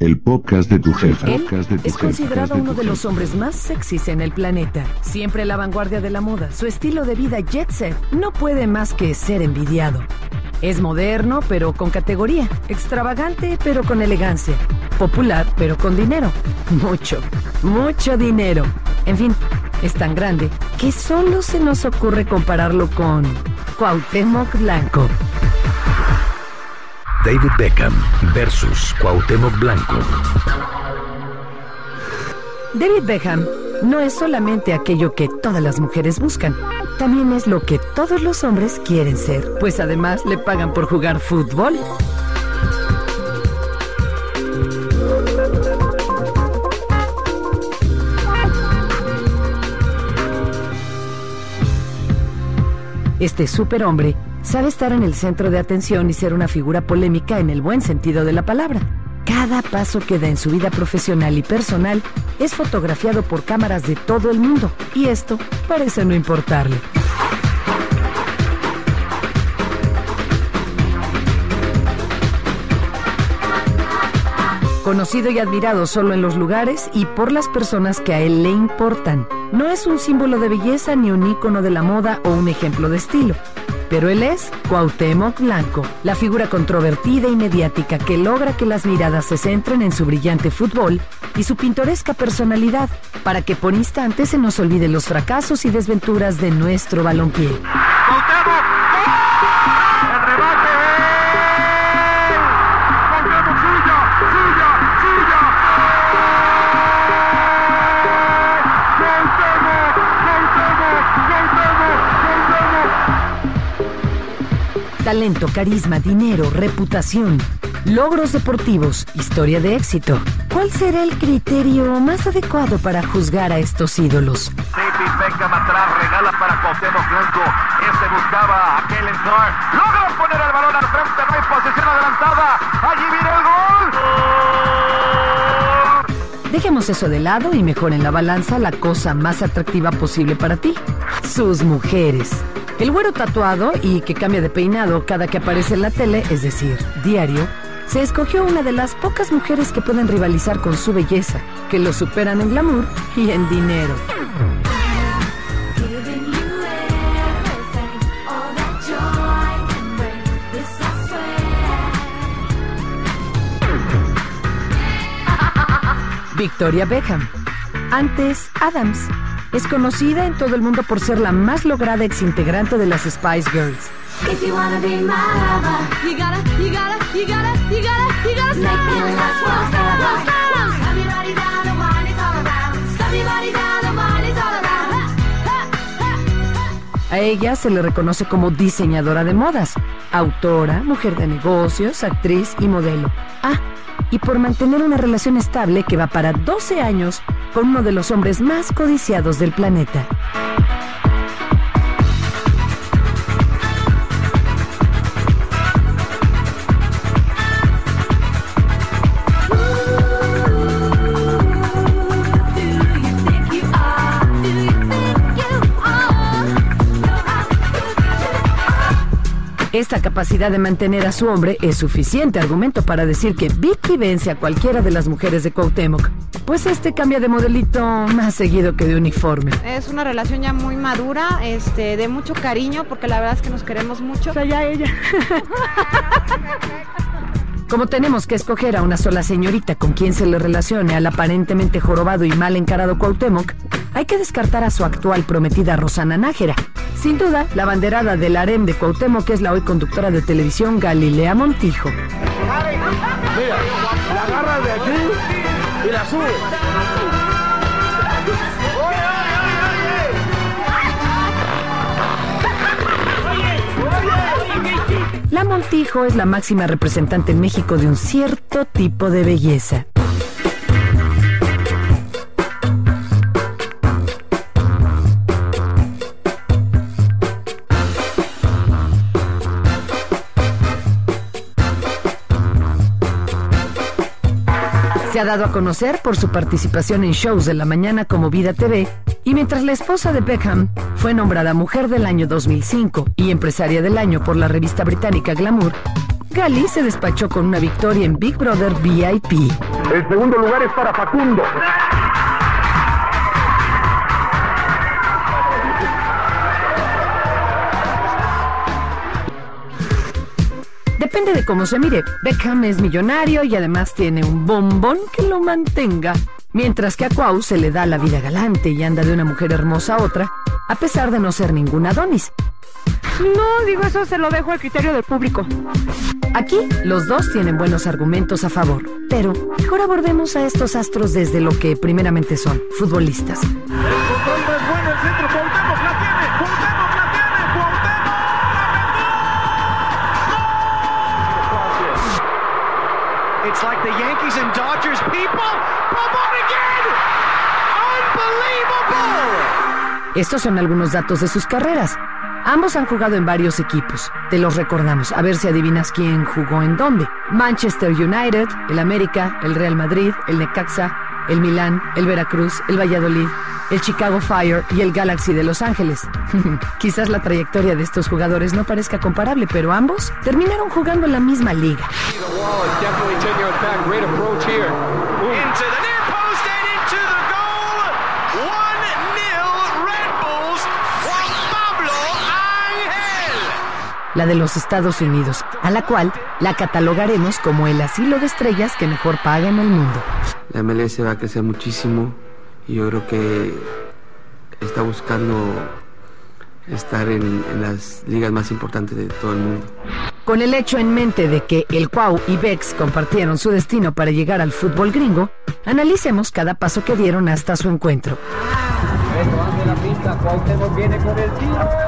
El podcast de tu jefa. Él Podcast de tu es jefa, considerado de uno de los hombres más sexys en el planeta. Siempre a la vanguardia de la moda. Su estilo de vida jet set no puede más que ser envidiado. Es moderno, pero con categoría. Extravagante, pero con elegancia. Popular, pero con dinero. Mucho, mucho dinero. En fin, es tan grande que solo se nos ocurre compararlo con Cuauhtémoc Blanco. David Beckham versus Cuauhtémoc Blanco. David Beckham no es solamente aquello que todas las mujeres buscan, también es lo que todos los hombres quieren ser, pues además le pagan por jugar fútbol. Este superhombre sabe estar en el centro de atención y ser una figura polémica en el buen sentido de la palabra. Cada paso que da en su vida profesional y personal es fotografiado por cámaras de todo el mundo y esto parece no importarle. Conocido y admirado solo en los lugares y por las personas que a él le importan. No es un símbolo de belleza ni un ícono de la moda o un ejemplo de estilo. Pero él es Cuauhtémoc Blanco, la figura controvertida y mediática que logra que las miradas se centren en su brillante fútbol y su pintoresca personalidad, para que por instantes se nos olviden los fracasos y desventuras de nuestro balompié. Cuauhtémoc, Talento, carisma, dinero, reputación, logros deportivos, historia de éxito. ¿Cuál será el criterio más adecuado para juzgar a estos ídolos? David Beckham atrás, regala para Cuauhtémoc Blanco. Este buscaba. Logra poner el balón al frente, no hay posición adelantada. Allí viene el gol. Dejemos eso de lado y mejor en la balanza la cosa más atractiva posible para ti, sus mujeres. El güero tatuado y que cambia de peinado cada que aparece en la tele, es decir, diario, se escogió una de las pocas mujeres que pueden rivalizar con su belleza, que lo superan en glamour y en dinero. Victoria Beckham. Antes, Adams. Es conocida en todo el mundo por ser la más lograda exintegrante de las Spice Girls. A ella se le reconoce como diseñadora de modas, autora, mujer de negocios, actriz y modelo. Ah, y por mantener una relación estable que va para 12 años con uno de los hombres más codiciados del planeta. Esta capacidad de mantener a su hombre es suficiente argumento para decir que Vicky vence a cualquiera de las mujeres de Cuauhtémoc, pues este cambia de modelito más seguido que de uniforme. Es una relación ya muy madura, este, de mucho cariño, porque la verdad es que nos queremos mucho. Como tenemos que escoger a una sola señorita con quien se le relacione al aparentemente jorobado y mal encarado Cuauhtémoc, hay que descartar a su actual prometida Rosana Nájera. Sin duda, la banderada del harem de Cuauhtémoc es la hoy conductora de televisión Galilea Montijo. Mira, la agarra de aquí y la sube. La Montijo es la máxima representante en México de un cierto tipo de belleza. Ha dado a conocer por su participación en shows de la mañana como Vida TV y mientras la esposa de Beckham fue nombrada Mujer del Año 2005 y Empresaria del Año por la revista británica Glamour, Gali se despachó con una victoria en Big Brother VIP. El segundo lugar es para Facundo. Depende de cómo se mire. Beckham es millonario y además tiene un bombón que lo mantenga. Mientras que a Cuau se le da la vida galante y anda de una mujer hermosa a otra, a pesar de no ser ningún Adonis. No, digo, eso se lo dejo al criterio del público. Aquí los dos tienen buenos argumentos a favor, pero mejor abordemos a estos astros desde lo que primeramente son, futbolistas. It's like the Yankees and Dodgers people. Again! Unbelievable! Estos son algunos datos de sus carreras. Ambos han jugado en varios equipos. Te los recordamos, a ver si adivinas quién jugó en dónde. Manchester United, el América, el Real Madrid, el Necaxa, el Milán, el Veracruz, el Valladolid, el Chicago Fire y el Galaxy de Los Ángeles. Quizás la trayectoria de estos jugadores no parezca comparable, pero ambos terminaron jugando en la misma liga. The wall and definitely taking it back. Great approach here. Into the near post and into the goal. 1-0 Red Bulls. Juan Pablo Ángel. la de los Estados Unidos, a la cual la catalogaremos como el asilo de estrellas que mejor paga en el mundo. La MLS va a crecer muchísimo y yo creo que está buscando estar en, en las ligas más importantes de todo el mundo. Con el hecho en mente de que el Cuau y Bex compartieron su destino para llegar al fútbol gringo, analicemos cada paso que dieron hasta su encuentro. La pista, Cuauhtémoc viene con el tiro.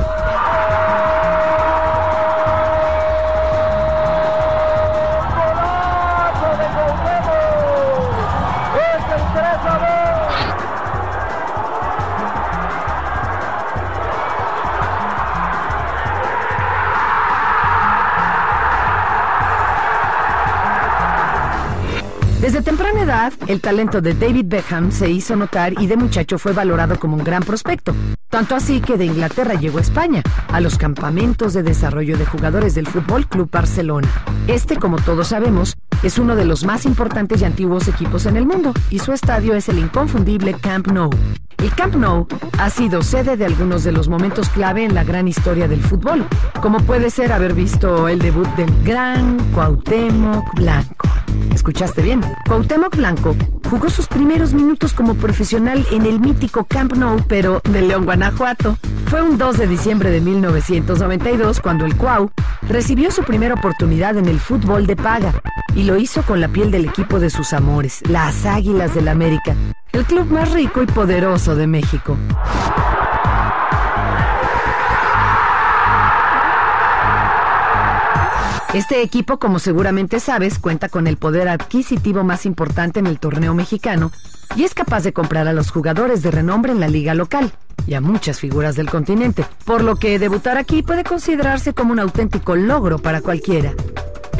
El talento de David Beckham se hizo notar y de muchacho fue valorado como un gran prospecto. Tanto así que de Inglaterra llegó a España, a los campamentos de desarrollo de jugadores del Fútbol Club Barcelona. Este, como todos sabemos, es uno de los más importantes y antiguos equipos en el mundo, y su estadio es el inconfundible Camp Nou. El Camp Nou ha sido sede de algunos de los momentos clave en la gran historia del fútbol, como puede ser haber visto el debut del gran Cuauhtémoc Blanco. ¿Escuchaste bien? Cuauhtémoc Blanco jugó sus primeros minutos como profesional en el mítico Camp Nou, pero de León, Guanajuato. Fue un 2 de diciembre de 1992 cuando el Cuau recibió su primera oportunidad en el fútbol de paga y lo hizo con la piel del equipo de sus amores, las Águilas del América, el club más rico y poderoso de México. Este equipo, como seguramente sabes, cuenta con el poder adquisitivo más importante en el torneo mexicano y es capaz de comprar a los jugadores de renombre en la liga local y a muchas figuras del continente, por lo que debutar aquí puede considerarse como un auténtico logro para cualquiera.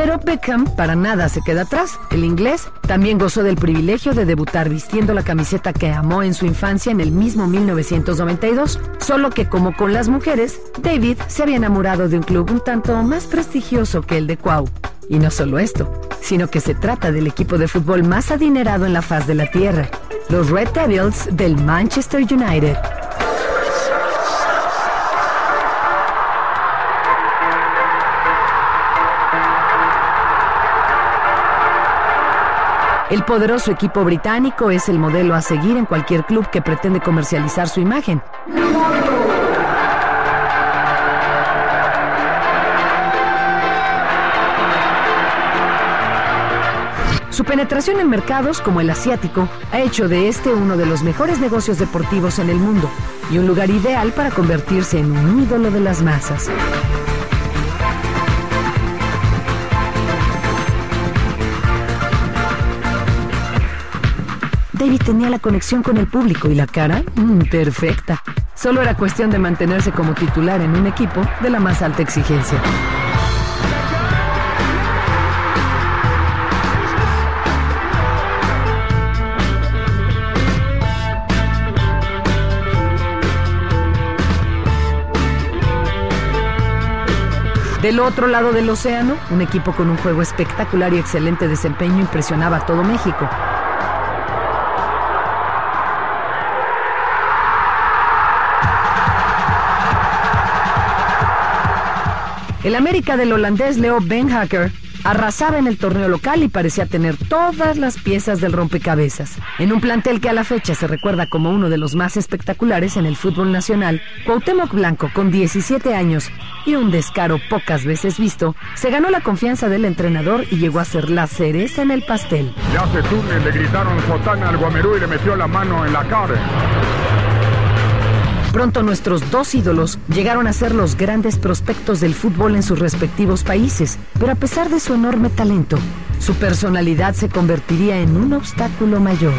Pero Beckham para nada se queda atrás. El inglés también gozó del privilegio de debutar vistiendo la camiseta que amó en su infancia en el mismo 1992, solo que como con las mujeres, David se había enamorado de un club un tanto más prestigioso que el de Cuau. Y no solo esto, sino que se trata del equipo de fútbol más adinerado en la faz de la tierra, los Red Devils del Manchester United. El poderoso equipo británico es el modelo a seguir en cualquier club que pretende comercializar su imagen. Su penetración en mercados como el asiático ha hecho de este uno de los mejores negocios deportivos en el mundo y un lugar ideal para convertirse en un ídolo de las masas. David tenía la conexión con el público y la cara mm, perfecta. Solo era cuestión de mantenerse como titular en un equipo de la más alta exigencia. Del otro lado del océano, un equipo con un juego espectacular y excelente desempeño impresionaba a todo México. El América del holandés Leo Benhacker arrasaba en el torneo local y parecía tener todas las piezas del rompecabezas. En un plantel que a la fecha se recuerda como uno de los más espectaculares en el fútbol nacional, Cuauhtémoc Blanco, con 17 años y un descaro pocas veces visto, se ganó la confianza del entrenador y llegó a ser la cereza en el pastel. Ya se túnel, le gritaron sotana al Guamerú y le metió la mano en la cara. Pronto nuestros dos ídolos llegaron a ser los grandes prospectos del fútbol en sus respectivos países, pero a pesar de su enorme talento, su personalidad se convertiría en un obstáculo mayor.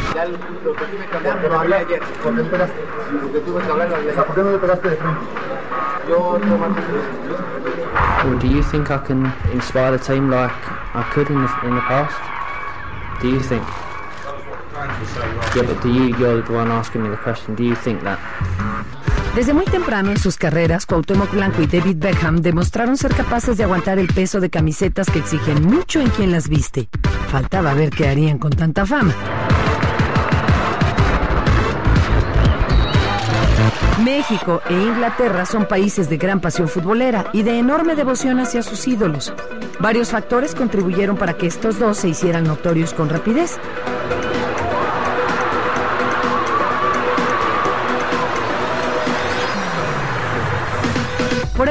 ¿Por qué no le pegaste de frente? Well, do you think I can inspire the team like I could in the, in the past? Do you think? Yeah, but do you, you're the one asking me the question, do you think that? Desde muy temprano en sus carreras, Cuauhtémoc Blanco y David Beckham demostraron ser capaces de aguantar el peso de camisetas que exigen mucho en quien las viste. Faltaba ver qué harían con tanta fama. México e Inglaterra son países de gran pasión futbolera y de enorme devoción hacia sus ídolos. Varios factores contribuyeron para que estos dos se hicieran notorios con rapidez.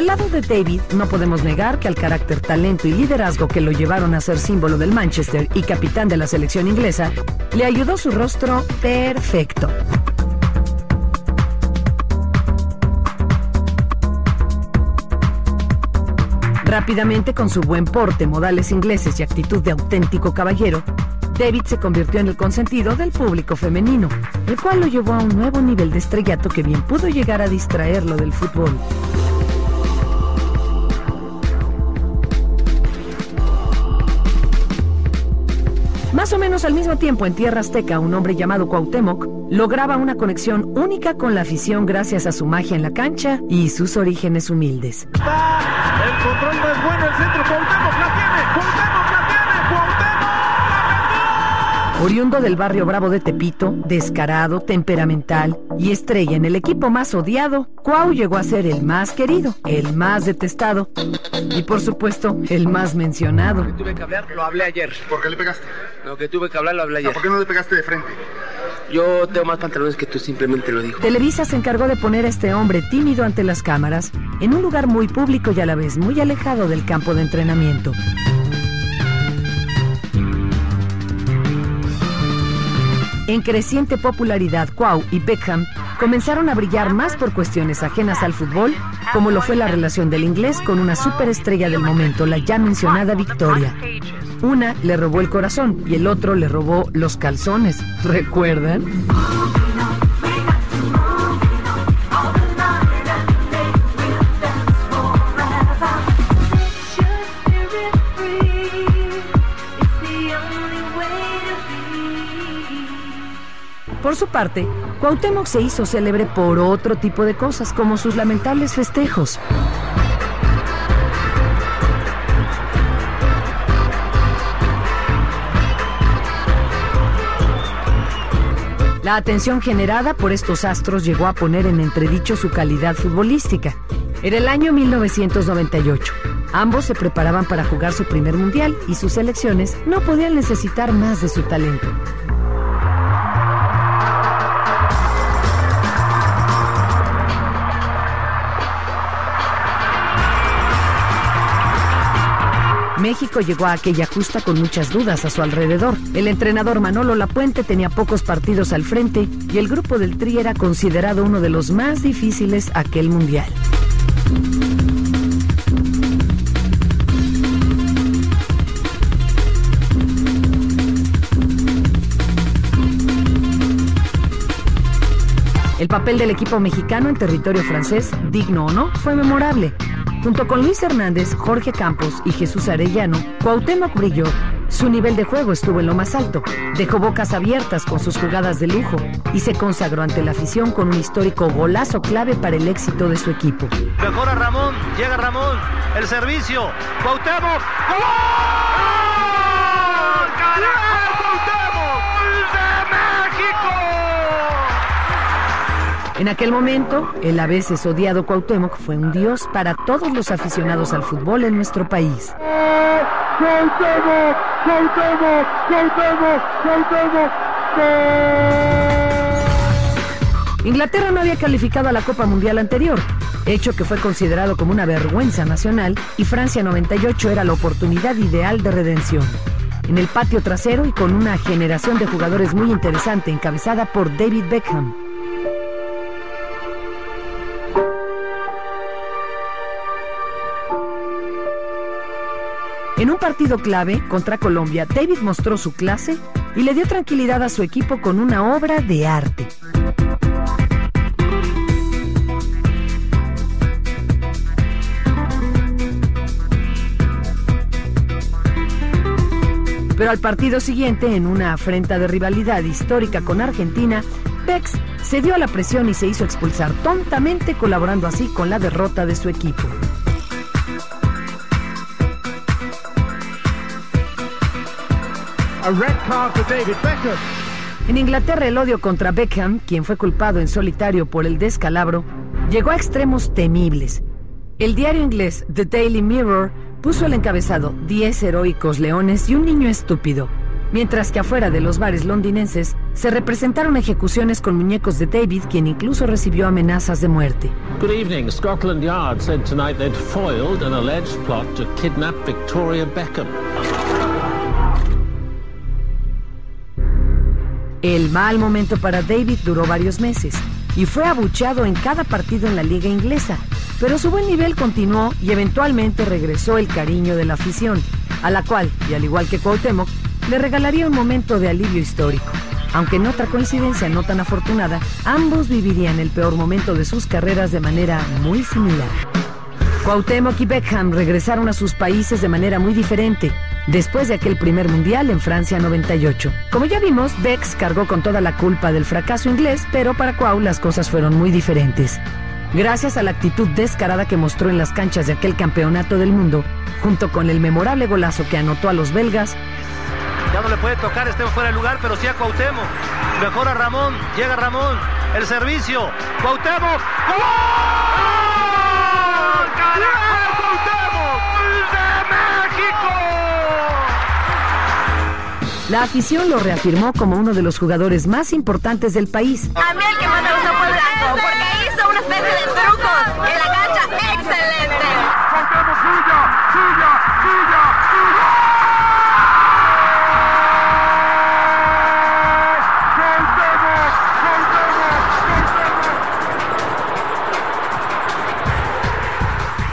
El lado de David, no podemos negar que al carácter, talento y liderazgo que lo llevaron a ser símbolo del Manchester y capitán de la selección inglesa, le ayudó su rostro perfecto. Rápidamente, con su buen porte, modales ingleses y actitud de auténtico caballero, David se convirtió en el consentido del público femenino, el cual lo llevó a un nuevo nivel de estrellato que bien pudo llegar a distraerlo del fútbol. Más o menos al mismo tiempo, en Tierra Azteca, un hombre llamado Cuauhtémoc lograba una conexión única con la afición gracias a su magia en la cancha y sus orígenes humildes. Oriundo del barrio Bravo de Tepito, descarado, temperamental y estrella en el equipo más odiado, Cuau llegó a ser el más querido, el más detestado y por supuesto el más mencionado. Tuve que hablar, lo hablé ayer. ¿Por qué le pegaste? Lo que tuve que hablar, lo hablé Ah, ayer. ¿Por qué no le pegaste de frente? Yo tengo más pantalones que tú, simplemente lo digo. Televisa se encargó de poner a este hombre tímido ante las cámaras en un lugar muy público y a la vez muy alejado del campo de entrenamiento. En creciente popularidad, Cuau y Beckham comenzaron a brillar más por cuestiones ajenas al fútbol, como lo fue la relación del inglés con una superestrella del momento, la ya mencionada Victoria. Una le robó el corazón y el otro le robó los calzones. ¿Recuerdan? Por su parte, Cuauhtémoc se hizo célebre por otro tipo de cosas, como sus lamentables festejos. La atención generada por estos astros llegó a poner en entredicho su calidad futbolística. Era el año 1998. Ambos se preparaban para jugar su primer mundial y sus selecciones no podían necesitar más de su talento. México llegó a aquella justa con muchas dudas a su alrededor. El entrenador Manolo Lapuente tenía pocos partidos al frente y el grupo del Tri era considerado uno de los más difíciles aquel mundial. El papel del equipo mexicano en territorio francés, digno o no, fue memorable. Junto con Luis Hernández, Jorge Campos y Jesús Arellano, Cuauhtémoc brilló. Su nivel de juego estuvo en lo más alto, dejó bocas abiertas con sus jugadas de lujo y se consagró ante la afición con un histórico golazo clave para el éxito de su equipo. Mejora Ramón, llega Ramón, el servicio, Cuauhtémoc, ¡Gol! ¡Carajo, Cuauhtémoc! ¡Gol de México! En aquel momento, el a veces odiado Cuauhtémoc fue un dios para todos los aficionados al fútbol en nuestro país. ¡Cuauhtémoc! ¡Cuauhtémoc! ¡Cuauhtémoc! ¡Cuauhtémoc! Inglaterra no había calificado a la Copa Mundial anterior, hecho que fue considerado como una vergüenza nacional, y Francia 98 era la oportunidad ideal de redención. En el patio trasero y con una generación de jugadores muy interesante encabezada por David Beckham. En un partido clave contra Colombia, David mostró su clase y le dio tranquilidad a su equipo con una obra de arte. Pero al partido siguiente, en una afrenta de rivalidad histórica con Argentina, Bex se dio a la presión y se hizo expulsar tontamente, colaborando así con la derrota de su equipo. A red card for David Beckham. En Inglaterra el odio contra Beckham, quien fue culpado en solitario por el descalabro, llegó a extremos temibles. El diario inglés The Daily Mirror puso el encabezado 10 heroicos leones y un niño estúpido, mientras que afuera de los bares londinenses se representaron ejecuciones con muñecos de David, quien incluso recibió amenazas de muerte. Good evening. Scotland Yard said tonight they'd foiled an alleged plot to kidnap Victoria Beckham. El mal momento para David duró varios meses y fue abucheado en cada partido en la liga inglesa, pero su buen nivel continuó y eventualmente regresó el cariño de la afición, a la cual, y al igual que Cuauhtémoc, le regalaría un momento de alivio histórico. Aunque en otra coincidencia no tan afortunada, ambos vivirían el peor momento de sus carreras de manera muy similar. Cuauhtémoc y Beckham regresaron a sus países de manera muy diferente, después de aquel primer mundial en Francia 98. Como ya vimos, Bex cargó con toda la culpa del fracaso inglés, pero para Cuau las cosas fueron muy diferentes. Gracias a la actitud descarada que mostró en las canchas de aquel campeonato del mundo, junto con el memorable golazo que anotó a los belgas, Ya no le puede tocar, este fuera de lugar, pero sí a Cuauhtémoc. Mejor a Ramón, llega Ramón, el servicio. Cuauhtémoc. ¡Gol! La afición lo reafirmó como uno de los jugadores más importantes del país. A mí el que más me gustó fue Blanco, porque hizo una especie de trucos en la cancha excelente.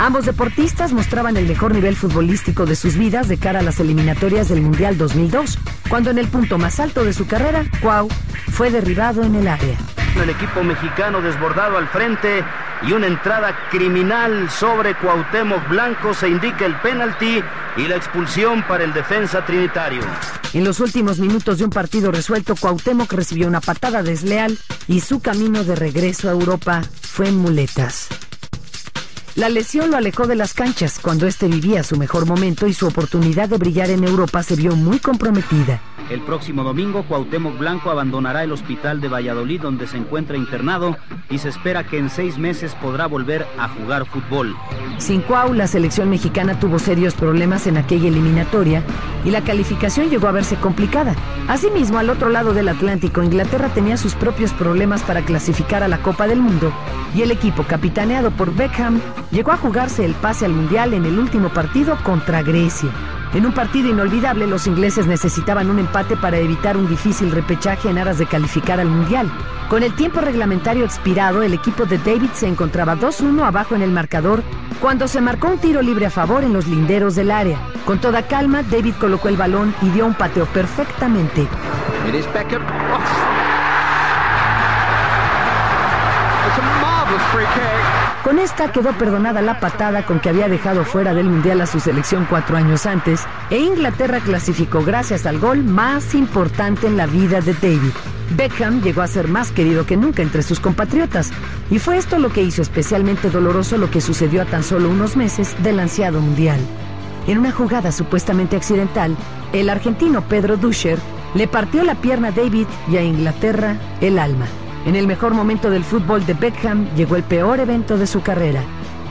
Ambos deportistas mostraban el mejor nivel futbolístico de sus vidas de cara a las eliminatorias del Mundial 2002, cuando en el punto más alto de su carrera, Cuau fue derribado en el área. El equipo mexicano desbordado al frente y una entrada criminal sobre Cuauhtémoc Blanco se indica el penalti y la expulsión para el defensa trinitario. En los últimos minutos de un partido resuelto, Cuauhtémoc recibió una patada desleal y su camino de regreso a Europa fue en muletas. La lesión lo alejó de las canchas cuando éste vivía su mejor momento y su oportunidad de brillar en Europa se vio muy comprometida. El próximo domingo, Cuauhtémoc Blanco abandonará el hospital de Valladolid donde se encuentra internado y se espera que en seis meses podrá volver a jugar fútbol. Sin Cuau, la selección mexicana tuvo serios problemas en aquella eliminatoria y la calificación llegó a verse complicada. Asimismo, al otro lado del Atlántico, Inglaterra tenía sus propios problemas para clasificar a la Copa del Mundo y el equipo capitaneado por Beckham llegó a jugarse el pase al Mundial en el último partido contra Grecia. En un partido inolvidable, los ingleses necesitaban un empate para evitar un difícil repechaje en aras de calificar al Mundial. Con el tiempo reglamentario expirado, el equipo de David se encontraba 2-1 abajo en el marcador cuando se marcó un tiro libre a favor en los linderos del área. Con toda calma, David colocó el balón y dio un pateo perfectamente. Beckham. Oh. Con esta quedó perdonada la patada con que había dejado fuera del Mundial a su selección cuatro años antes e Inglaterra clasificó gracias al gol más importante en la vida de David. Beckham llegó a ser más querido que nunca entre sus compatriotas y fue esto lo que hizo especialmente doloroso lo que sucedió a tan solo unos meses del ansiado Mundial. En una jugada supuestamente accidental, el argentino Pedro Duscher le partió la pierna a David y a Inglaterra el alma. En el mejor momento del fútbol de Beckham llegó el peor evento de su carrera.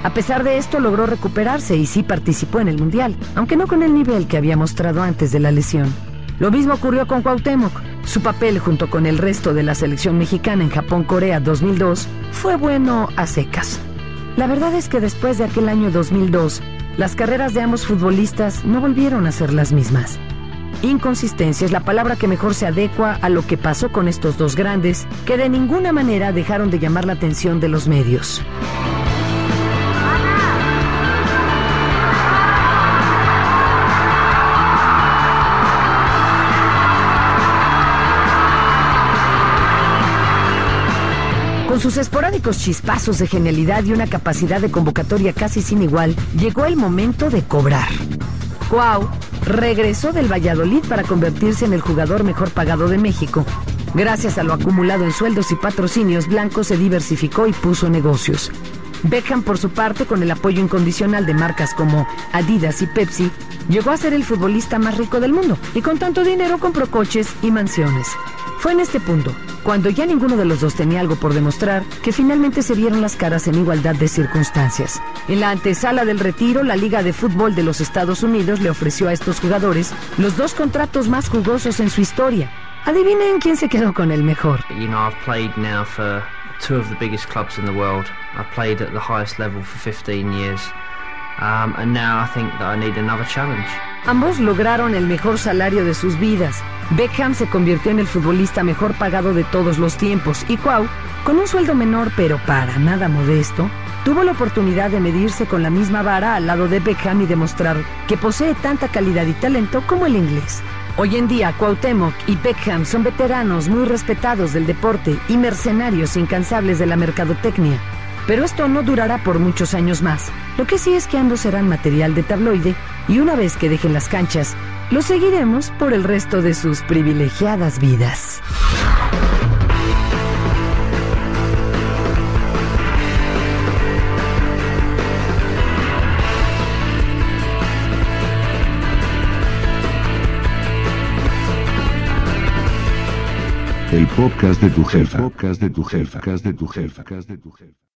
A pesar de esto logró recuperarse y sí participó en el Mundial, aunque no con el nivel que había mostrado antes de la lesión. Lo mismo ocurrió con Cuauhtémoc. Su papel junto con el resto de la selección mexicana en Japón-Corea 2002 fue bueno a secas. La verdad es que después de aquel año 2002, las carreras de ambos futbolistas no volvieron a ser las mismas. Inconsistencia es la palabra que mejor se adecua a lo que pasó con estos dos grandes, que de ninguna manera dejaron de llamar la atención de los medios. Con sus esporádicos chispazos de genialidad y una capacidad de convocatoria casi sin igual, llegó el momento de cobrar. Cuau regresó del Valladolid para convertirse en el jugador mejor pagado de México. Gracias a lo acumulado en sueldos y patrocinios, Blanco se diversificó y puso negocios. Beckham, por su parte, con el apoyo incondicional de marcas como Adidas y Pepsi, llegó a ser el futbolista más rico del mundo y con tanto dinero compró coches y mansiones. Fue en este punto, cuando ya ninguno de los dos tenía algo por demostrar, que finalmente se vieron las caras en igualdad de circunstancias. En la antesala del retiro, la Liga de Fútbol de los Estados Unidos le ofreció a estos jugadores los dos contratos más jugosos en su historia. Adivinen quién se quedó con el mejor. You know, I've played now for two of the biggest clubs in the world. I've played at the highest level for 15 years. Um, and now I think that I need another challenge. Ambos lograron el mejor salario de sus vidas. Beckham se convirtió en el futbolista mejor pagado de todos los tiempos y Cuau, con un sueldo menor pero para nada modesto, tuvo la oportunidad de medirse con la misma vara al lado de Beckham y demostrar que posee tanta calidad y talento como el inglés. Hoy en día, Cuauhtémoc y Beckham son veteranos muy respetados del deporte y mercenarios incansables de la mercadotecnia. Pero esto no durará por muchos años más. Lo que sí es que ambos serán material de tabloide y una vez que dejen las canchas, los seguiremos por el resto de sus privilegiadas vidas. El podcast de tu jefa. Podcast de tu jefa. Podcast de tu jefa. Podcast de tu jefa.